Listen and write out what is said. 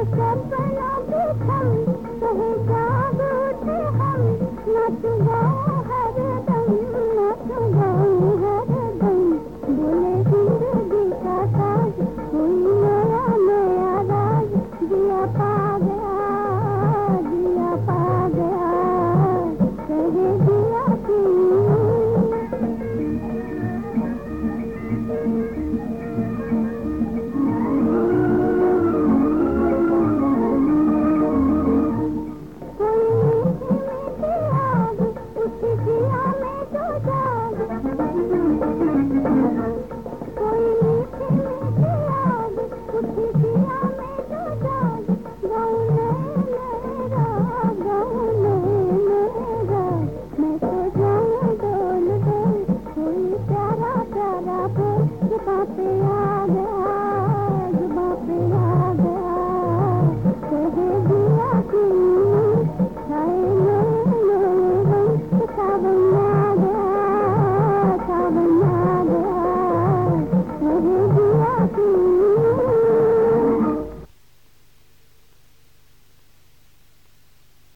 अपना भी हम कहे जागो हम नच